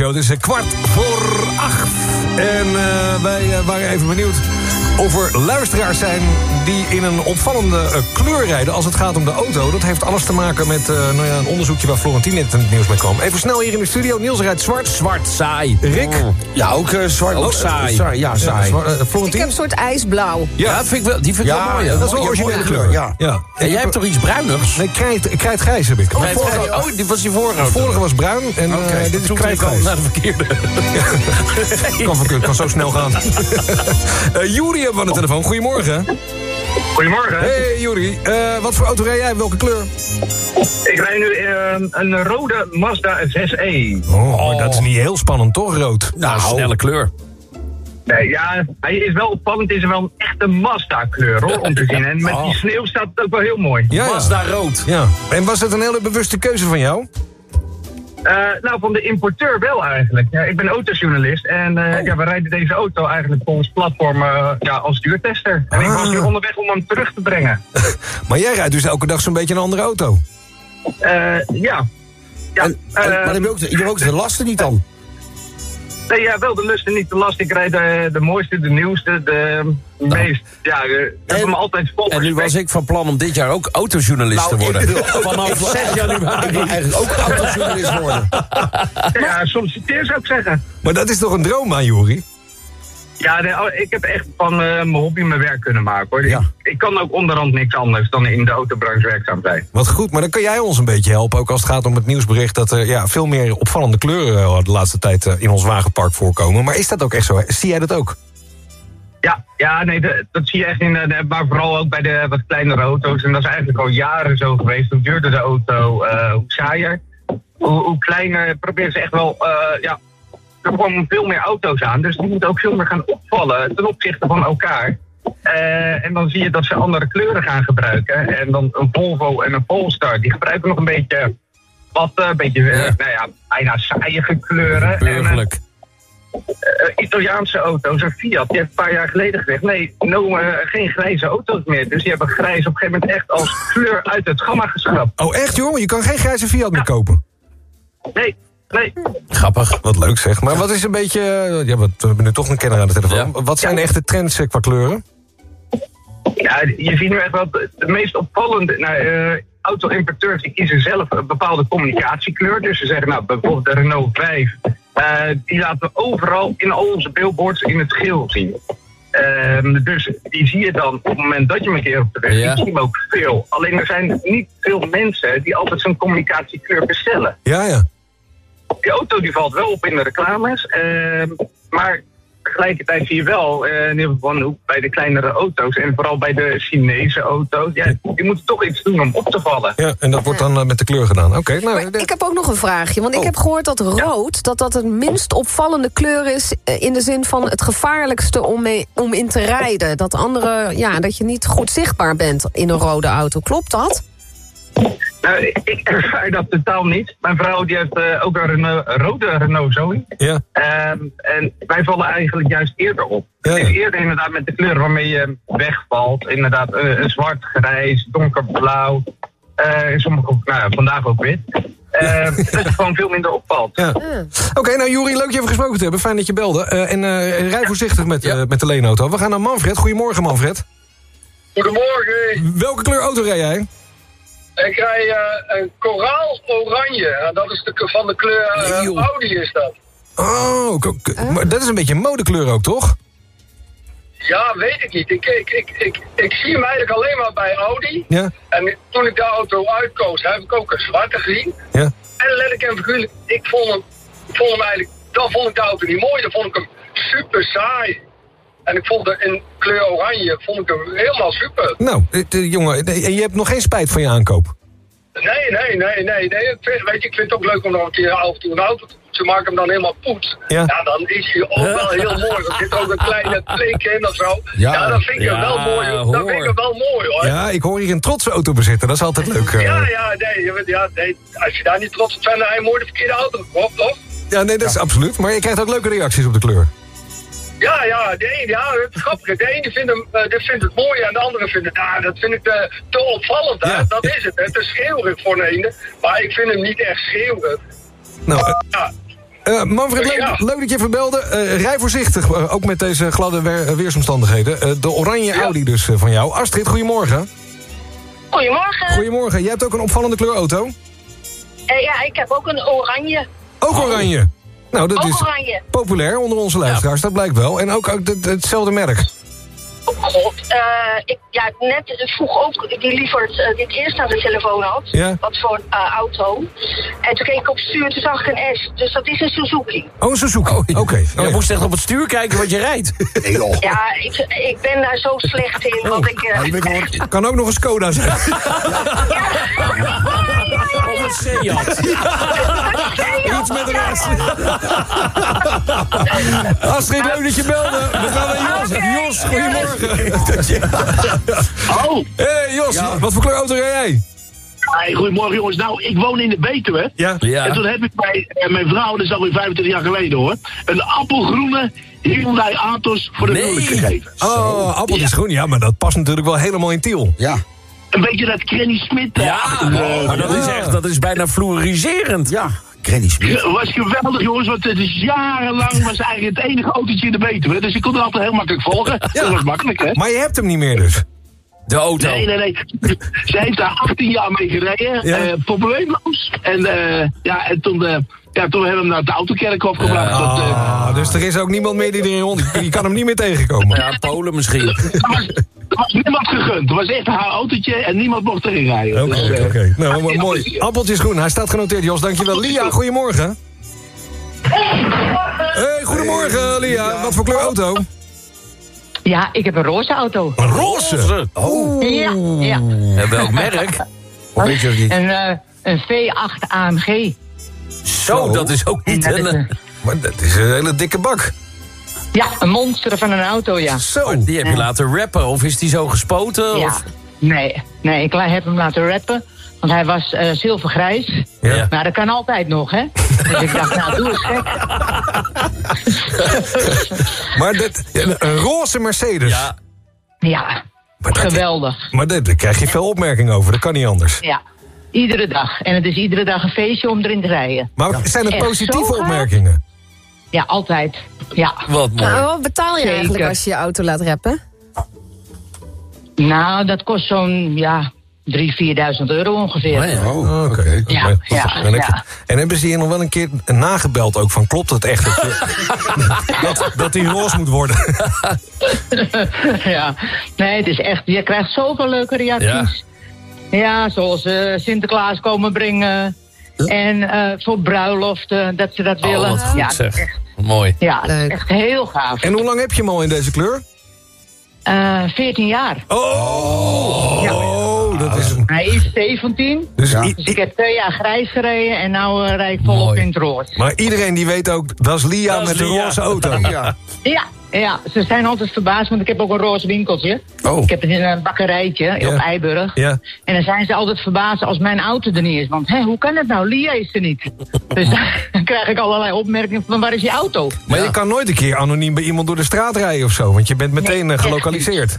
Ochtendshow. Het is kwart voor acht. En eh, wij eh, waren even benieuwd of er luisteraars zijn die in een opvallende eh, kleur rijden als het gaat om de auto. Dat heeft alles te maken met eh, nou ja, een onderzoekje waar Florentien net in het nieuws mee kwam. Even snel hier in de studio. Niels rijdt zwart. Zwart, saai. Rick? Ja, ook eh, zwart. Ook saai. saai. Ja, saai. Ik heb een soort ijsblauw. Ja, vind ik wel, die vind ik Ja, wel mooi. dat dat is wel mooie, originele kleur. ja. ja. En jij hebt toch iets bruinigs? Nee, krijt, krijtgrijs heb ik. Krijt- oh, die was die vorige. De vorige was bruin en eh, Oké, dit is krijtgrijs. naar de verkeerde. kan, van- kan zo snel gaan. Eh Juri hebben we aan de telefoon. Goedemorgen. Goedemorgen. Hey Juri, Eh, wat voor auto rij jij? Welke kleur? Ik rijd nu eh, een rode Mazda 6e. Oh, dat is niet heel spannend, toch, rood? Nou, snelle kleur. Nee, ja, hij is wel opvallend. Het is wel een echte Mazda-kleur hoor, om te zien. En met Oh. die sneeuw staat het ook wel heel mooi. Ja, ja. Mazda rood. Ja. En was het een hele bewuste keuze van jou? Eh, nou, van de importeur wel eigenlijk. Ja, ik ben autojournalist en eh, Oh. ja, we rijden deze auto eigenlijk voor ons platform eh, ja, als duurtester. En ik was nu onderweg om hem terug te brengen. Maar jij rijdt dus elke dag zo'n beetje een andere auto. Ja. ja En, en- maar heb je, ook de, je hebt ook de lasten niet dan? Nee, ja, wel de lust en niet de last. Ik rijd de, de mooiste, de nieuwste, de meest... Ja, ik heb hem altijd vol. En nu was ik van plan om dit jaar ook autojournalist te Nou, worden. ik wil ook- Vanaf 6 januari. Ik wil eigenlijk ook autojournalist worden. Ja, solliciteer zou ik zeggen. Maar dat is toch een droom aan Juri? Ja, nee, oh, ik heb echt van eh, mijn hobby mijn werk kunnen maken hoor. Ik, ik kan ook onderhand niks anders dan in de autobranche werkzaam zijn. Wat goed, maar dan kan jij ons een beetje helpen. Ook als het gaat om het nieuwsbericht dat er ja, veel meer opvallende kleuren eh, de laatste tijd eh, in ons wagenpark voorkomen. Maar is dat ook echt zo? Zie jij dat ook? Ja, ja nee, dat zie je echt in, de, maar vooral ook bij de wat kleinere auto's. En dat is eigenlijk al jaren zo geweest. Hoe duurder de auto, hoe saaier. hoe, hoe kleiner proberen ze echt wel, ja, er komen veel meer auto's aan. Dus die moeten ook veel meer gaan opvallen ten opzichte van elkaar. Eh, en dan zie je dat ze andere kleuren gaan gebruiken. En dan een Volvo en een Polestar, die gebruiken nog een beetje, wat, eh, een beetje, eh, nou ja, bijna saaiige kleuren. Burgerlijk. Italiaanse auto's, een Fiat, die heeft een paar jaar geleden gezegd... nee, no, geen grijze auto's meer. Dus die hebben grijs op een gegeven moment echt als kleur uit het gamma geschrapt. Oh, echt jongen? Je kan geen grijze Fiat meer kopen? Nee, nee. Grappig. Wat leuk zeg. Maar wat is een beetje... eh, Ja, wat, we hebben nu toch een kenner aan de telefoon. Wat zijn de echte trends eh, qua kleuren? Ja, je ziet nu echt wel de, meest opvallende... Nou, eh, auto-importeurs die kiezen zelf een bepaalde communicatiekleur. Dus ze zeggen, nou, bijvoorbeeld de Renault 5... eh, die laten we overal in al onze billboards in het geel zien. Ehm, dus die zie je dan op het moment dat je hem een keer op de weg ziet, zie hem ook veel. Alleen er zijn niet veel mensen die altijd zo'n communicatiekleur bestellen. Ja, ja. Die auto die valt wel op in de reclames, ehm, maar tegelijkertijd zie je wel, eh, in ieder geval van, bij de kleinere auto's en vooral bij de Chinese auto's, ja, die moeten toch iets doen om op te vallen. Ja, en dat wordt dan eh, met de kleur gedaan. Oké, nou... Maar ik heb ook nog een vraagje. Want ik heb gehoord dat rood dat dat het minst opvallende kleur is... eh, in de zin van het gevaarlijkste om, mee, om in te rijden. Dat andere, ja, dat je niet goed zichtbaar bent in een rode auto. Klopt dat? Nou, ik- ervaar dat totaal niet. Mijn vrouw die heeft eh, ook een Renault, rode Renault Zoe. Ja. Ehm, en wij vallen eigenlijk juist eerder op. Het is eerder inderdaad met de kleuren waarmee je wegvalt. Inderdaad, eh, een zwart, grijs, donkerblauw. eh in sommige, nou ja, vandaag ook wit. Eh, dat het gewoon veel minder opvalt. Ja. Oké, nou Juri, leuk je even gesproken te hebben. Fijn dat je belde. Eh, en eh, rij voorzichtig met, eh, met de leenauto. We gaan naar Manfred. Goedemorgen, Manfred. Goedemorgen. Welke kleur auto rij jij? Ik rij eh, een koraal oranje. En dat is de, van de kleur eh, Audi is dat. Oh, maar dat is een beetje een modekleur ook, toch? Ja, weet ik niet. Ik, ik, ik, ik, ik zie hem eigenlijk alleen maar bij Audi. Ja. En toen ik de auto uitkoos, heb ik ook een zwarte gezien. Ja. En letterlijk en figuurlijk, ik vond hem, ik vond hem eigenlijk, dan vond ik de auto niet mooi. Dan vond ik hem super saai. En ik vond de, in kleur oranje, vond ik hem helemaal super. Nou, eh, jongen, en je hebt nog geen spijt van je aankoop. Nee, nee, nee, nee. nee. Ik vind, weet je, ik vind het ook leuk om nog een keer af en toe een auto te poetsen. Maak hem dan helemaal poets. Ja. dan is hij ook wel heel mooi. Er zit ook een kleine plink in of zo. Ja. Ja, dan vind ik Ja, wel mooi. hoor. Dan vind ik wel mooi hoor. Ja, ik hoor hier een trotse autobezitter. Dat is altijd leuk. eh. Ja, ja, nee, ja, nee. Als je daar niet trots op bent, dan heb je mooi de verkeerde auto gekocht, toch? Ja, nee, dat is absoluut. Maar je krijgt ook leuke reacties op de kleur. Ja, ja, de ene, ja, het is grappig. De ene vindt, hem, eh, die vindt het mooi en de andere vindt het, ah, dat vind ik te, te opvallend. Hè? Dat is het, hè. Het is schreeuwerig voor een ene, maar ik vind hem niet echt schreeuwerig. Nou, eh, Ja. eh, Manfred, leuk, ja. leuk dat je even belde. Eh, rij voorzichtig, eh, ook met deze gladde weer- weersomstandigheden. Eh, de oranje Audi dus eh, van jou. Astrid, goedemorgen. Goedemorgen. Goedemorgen. Jij hebt ook een opvallende kleurauto? Eh, ja, ik heb ook een oranje. Ook oranje. Nou, dat Ook is oranje. populair onder onze luisteraars, dat blijkt wel. En ook, ook het- hetzelfde merk. God, eh, ik, ja, net vroeg ook die lieverd eh, dit eerst aan de telefoon had. Ja. Wat voor eh, auto. En toen keek ik op het stuur en toen zag ik een S. Dus dat is een Suzuki. Oh, een Suzuki. Oké. Je moest echt op het stuur kijken wat je rijdt. Ja, ik, ik ben daar zo slecht in. Want ik, eh, Kan ook nog een Skoda zijn. Of een Seat. Iets met een S. Astrid, leuk dat je belde. We gaan naar Jos. Jos, goedemorgen. Oh. Hey Jos, Ja. wat voor kleur auto rij jij? Hey, goedemorgen jongens. Nou, ik woon in de Betuwe. Ja. En toen heb ik bij eh, mijn vrouw, dat is alweer 25 jaar geleden hoor, een appelgroene Hyundai Atos voor de huwelijk gegeven. Oh, appeltjes groen. Ja, maar dat past natuurlijk wel helemaal in Tiel. Ja. Een beetje dat Granny Smit. eh, Ja, maar dat is echt, dat is bijna fluoriserend. Ja, Granny Smith. Het was geweldig jongens, want het is jarenlang was eigenlijk het enige autootje in de Betuwe. Dus ik kon het altijd heel makkelijk volgen. Dat was makkelijk hè. Maar je hebt hem niet meer dus. De auto. Nee, nee, nee. Ze heeft daar 18 jaar mee gereden. Ja. eh, probleemloos. En, eh, ja, en toen, eh, ja, toen hebben we hem naar het autokerkhof gebracht. Dat, eh, Ah, dus er is ook niemand meer die erin rond. Je kan hem niet meer tegenkomen. Ja, Polen misschien. Er was, er was niemand gegund. Het was echt haar autootje en niemand mocht erin rijden. Oké, Dus, oké, eh. Nou, mooi. Appeltjes groen, hij staat genoteerd, Jos. Dankjewel. Lia, goedemorgen. Hey, goedemorgen, Lia. Wat voor kleur auto? Ja, ik heb een roze auto. Een roze? Oh. Ja, ja. En welk merk? Of weet je dat niet? Een, eh, een V8 AMG. Zo, dat is ook niet dat een... Maar dat is een hele dikke bak. Ja, een monster van een auto, ja. Zo. Die heb je laten rappen, of is die zo gespoten? Ja. Of? Nee, nee, ik heb hem laten rappen. Want hij was eh, zilvergrijs. Ja. Maar dat kan altijd nog, hè? Dus ik dacht, nou, doe eens gek. Maar dit, een, een roze Mercedes. Ja, Ja, Maar dat- geweldig. Maar dit- daar krijg je veel opmerkingen over. Dat kan niet anders. Ja, iedere dag. En het is iedere dag een feestje om erin te rijden. Maar zijn het Echt positieve opmerkingen? Ja, altijd. Ja. wat mooi. Nou, wat betaal je Zeker. eigenlijk als je je auto laat reppen? Nou, dat kost zo'n, ja, 3.000, 4.000 euro ongeveer. Oh, oké. Ja, en, heb je- ja. en hebben ze hier nog wel een keer nagebeld ook van klopt het echt dat, je- dat, dat die roze moet worden? ja, nee, het is echt, je krijgt zoveel leuke reacties. Ja, zoals eh, Sinterklaas komen brengen. En eh, voor bruiloften, dat ze dat Oh, willen. wat goed ja, zeg. Echt, Mooi. ja, is echt heel gaaf. En hoe lang heb je hem al in deze kleur? Eh 14 jaar. Oh, dat is een... Hij is 17. Dus Dus, ik heb twee jaar grijs gereden en nu rijd ik volop Mooi. in het rood. Maar iedereen die weet ook, dat is Lia Dat is met de roze auto. Ja. Ja, ja, ze zijn altijd verbaasd, want ik heb ook een roze winkeltje. Oh. Ik heb het in een bakkerijtje Ja. op Eiburg. Ja. En dan zijn ze altijd verbaasd als mijn auto er niet is. Want hé, hoe kan het nou? Lia is er niet. Dus dan krijg ik allerlei opmerkingen van waar is je auto? Maar je kan nooit een keer anoniem bij iemand door de straat rijden of zo. Want je bent meteen Nee, eh, echt gelokaliseerd.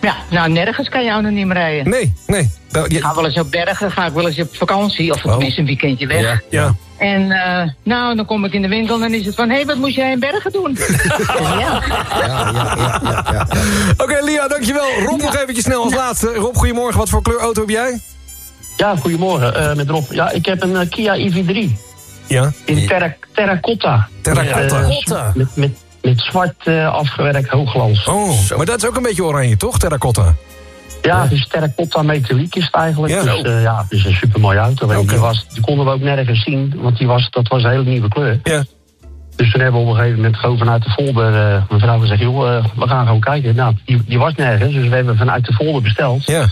Ja, nou nergens kan je anoniem rijden. Nee, nee. Nou, Ik ga wel eens op bergen, ga ik wel eens op vakantie. Of Oh. tenminste een weekendje weg. Ja. ja. En eh, nou, dan kom ik in de winkel en dan is het van... hé, hey, wat moest jij in Bergen doen? ja. Ja, ja, ja, ja, ja. Oké, Lia, dankjewel. Rob nog eventjes snel als laatste. Rob, goedemorgen. Wat voor kleur auto heb jij? Ja, goedemorgen eh, met Rob. Ja, ik heb een eh, Kia EV3 Ja. in terra terracotta. Terracotta. Met, met, met, zwart eh, afgewerkt hoogglans. Oh, maar dat is ook een beetje oranje, toch? Terracotta. Ja, dus terracotta metaliek is het eigenlijk. Ja. Dus eh, ja, het is een supermooie auto. En Oké. die, was, die konden we ook nergens zien, want die was, dat was een hele nieuwe kleur. Ja. Dus toen hebben we op een gegeven moment gewoon vanuit de folder... eh mijn vrouw gezegd, joh, we gaan gewoon kijken. Nou, die, die was nergens, dus we hebben vanuit de folder besteld. Ja.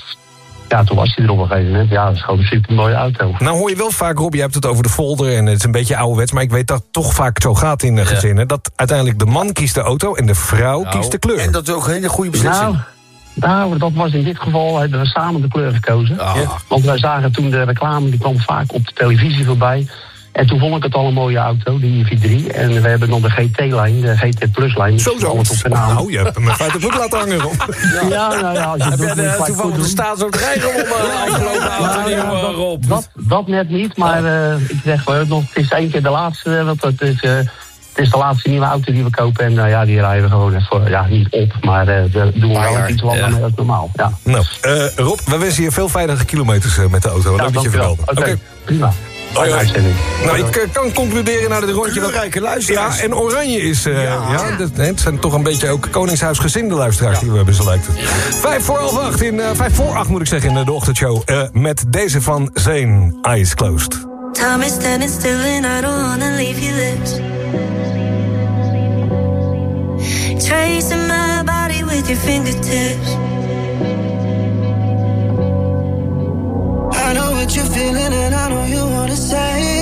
Ja, toen was die er op een gegeven moment. Ja, dat is gewoon een supermooie auto. Nou hoor je wel vaak, Rob, je hebt het over de folder en het is een beetje ouderwets... maar ik weet dat het toch vaak zo gaat in gezinnen... dat uiteindelijk de man kiest de auto en de vrouw Nou, kiest de kleur. En dat is ook een hele goede beslissing. Nou, nou, dat was in dit geval, hebben we samen de kleur gekozen. Ja. Want wij zagen toen de reclame, die kwam vaak op de televisie voorbij. En toen vond ik het al een mooie auto, die IV3. En we hebben nog de GT-lijn, de GT Plus-lijn. Zo, zo. op de. Nou, je hebt hem in feite goed laten hangen, Rob. Ja, nou ja, als je Heb jij je de, het toevallig goed de doen. staatsloterij gewonnen afgelopen auto, ja, dat- Rob? Dat, dat net niet, maar eh, ik zeg wel nog, het is één keer de laatste. eh, Want het is, eh, het is de laatste nieuwe auto die we kopen. En nou ja, die rijden we gewoon even, ja, niet op. Maar eh daar doen we wel iets langer ja. dan normaal. Ja, Nou, eh, Rob, we wensen je veel veilige kilometers eh, met de auto. Leuk dat je vertelde. Oké, Oké. prima. Hoi. uitzending. Nou, ik eh, kan concluderen na dit rondje... dat- Kleurrijke luisteraars. Ja, en oranje is... eh, ja. dat, hè, het zijn toch een beetje ook koningshuisgezinde luisteraars die we hebben, zo lijkt het. Vijf voor half acht, in, eh, vijf voor acht moet ik zeggen, in de ochtendshow. eh, met deze van Zane, Eyes Closed. Time is standing still and I don't wanna leave your lips. Tracing my body with your fingertips. What you're feeling and I know you wanna say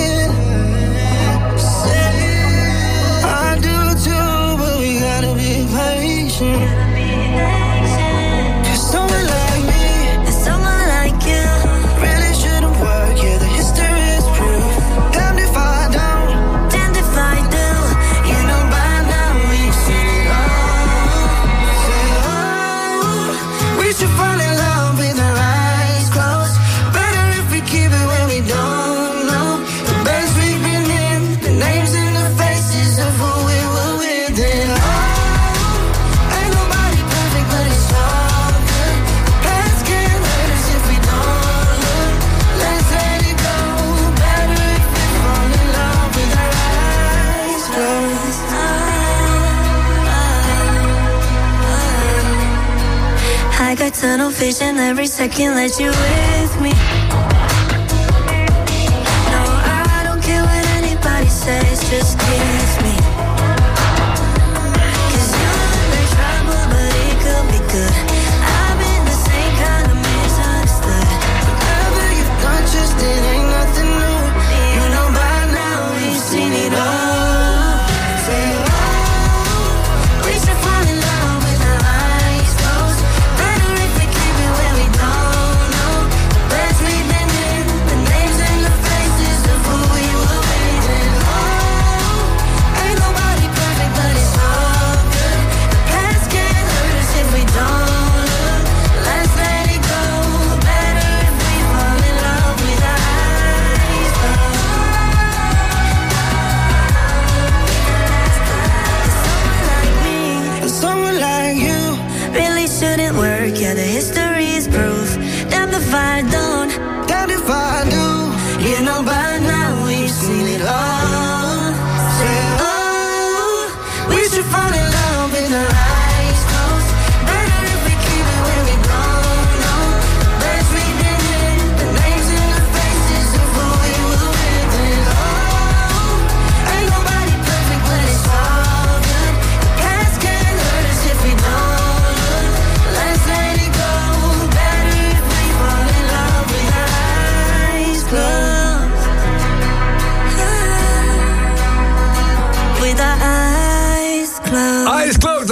vision every second that you with me.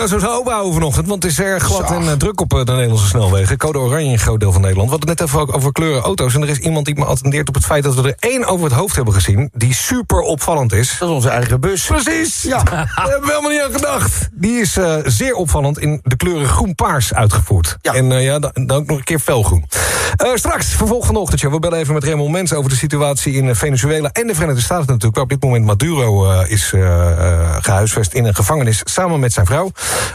Zo zo ophouden vanochtend, want het is erg glad en eh, druk op eh, de Nederlandse snelwegen. Code oranje in een groot deel van Nederland. We hadden het net even ook over kleuren auto's. En er is iemand die me attendeert op het feit dat we er één over het hoofd hebben gezien... die super opvallend is. Dat is onze eigen bus. Precies! Ja. Daar hebben we helemaal niet aan gedacht. Die is eh, zeer opvallend in de kleuren groen-paars uitgevoerd. Ja. En ja, dan, dan ook nog een keer felgroen. Eh, straks, vervolg van de ochtendshow. We bellen even met Raymond Mens over de situatie in Venezuela... en de Verenigde Staten natuurlijk, waar op dit moment Maduro is eh, eh, gehuisvest... in een gevangenis samen met zijn vrouw.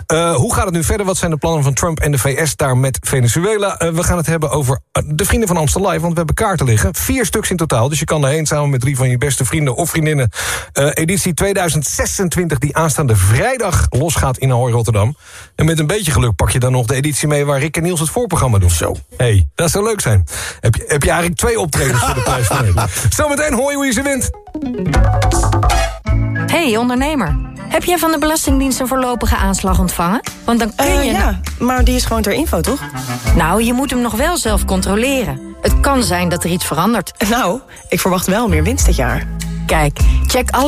Eh, hoe gaat het nu verder? Wat zijn de plannen van Trump en de VS daar met Venezuela? Eh, we gaan het hebben over eh, de vrienden van Amstel Live... want we hebben kaarten liggen. Vier stuks in totaal, dus je kan daarheen samen met drie van je beste vrienden of vriendinnen. Editie 2026 die aanstaande vrijdag losgaat in Ahoy Rotterdam. En met een beetje geluk pak je dan nog de editie mee... waar Rick en Niels het voorprogramma doen. Zo. hey, dat zou leuk zijn. Heb je, heb je eigenlijk twee optredens voor de prijs van. Zometeen hoor je hoe je ze wint. Hey ondernemer, heb jij van de Belastingdienst een voorlopige aanslag ontvangen? Want dan kun Eh, je... ja, maar die is gewoon ter info, toch? Nou, je moet hem nog wel zelf controleren. Het kan zijn dat er iets verandert. Nou, ik verwacht wel meer winst dit jaar. Kijk, check alle